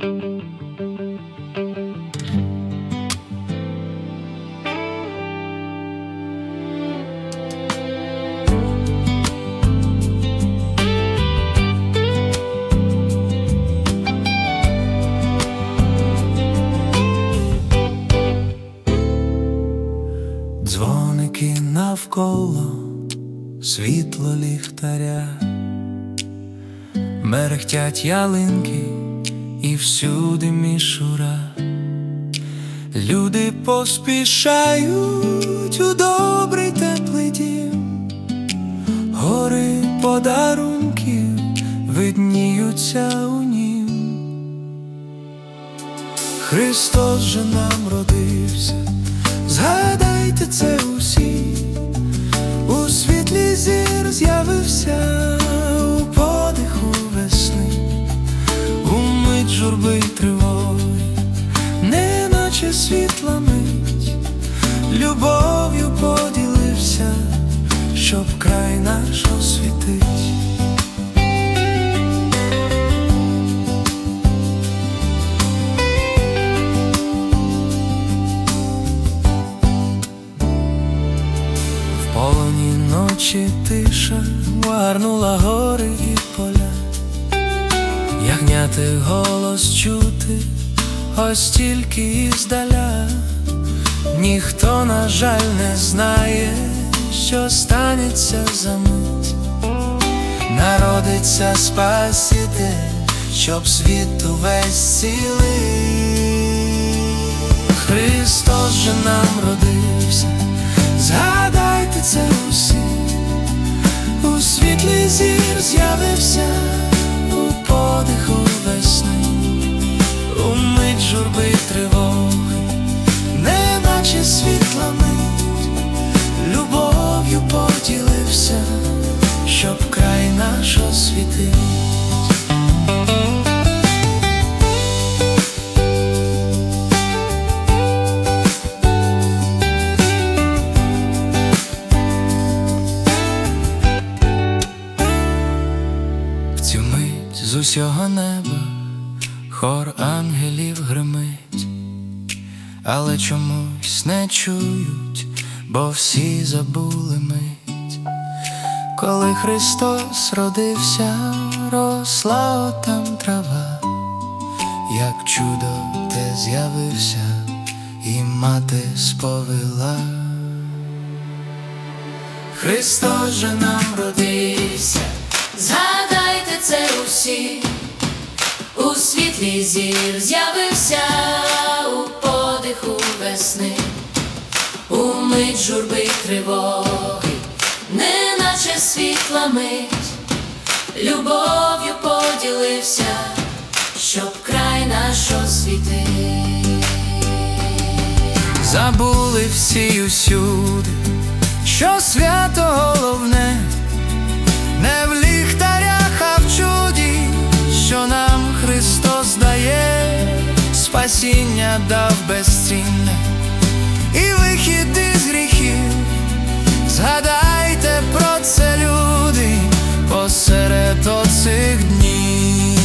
Дзвоники навколо, світло ліхтаря, мерехтять ялинки і всюди мішура. Люди поспішають у добрий теплий дім, гори подарунків видніються у нім. Христос же нам родився, згадайте це усі, у світлі зір любов'ю поділився, щоб край наш освітить. В полоні ночі тиша варнула гори і поля, ягняти голос чути, ось тільки іздаля, ніхто, на жаль, не знає, що станеться за мить, народиться Спаситель, щоб світ увесь цілий. Христос же нам родився, усього неба хор ангелів гримить, але чомусь не чують, бо всі забули мить, коли Христос родився, росла отам трава, як чудо те з'явився, і мати сповила. Христос же нам родився. Згадайте у світлі зір з'явився у подиху весни, у мить журби тривоги, неначе світла мить, любов'ю поділився, щоб край наш освітив. Забули всі усюди, що свято головне, не в спасіння дав безцінне. І вихід із гріхів. Згадайте про це, люди, посеред оцих днів.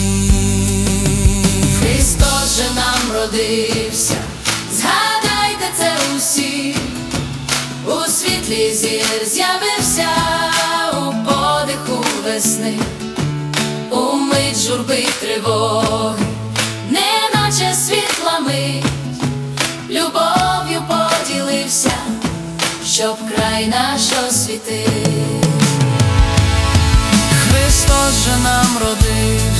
Христос же нам родився, згадайте це усі, у світлі зір з'явився у подиху весни, у мить журби й освітив. Христос же нам родився.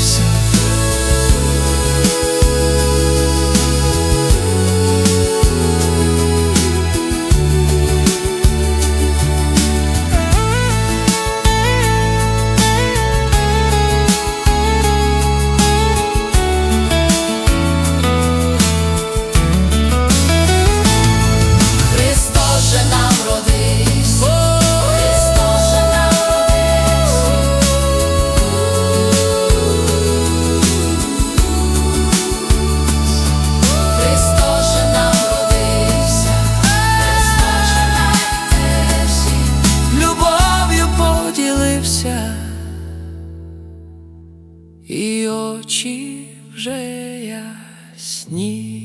І очі вже ясні.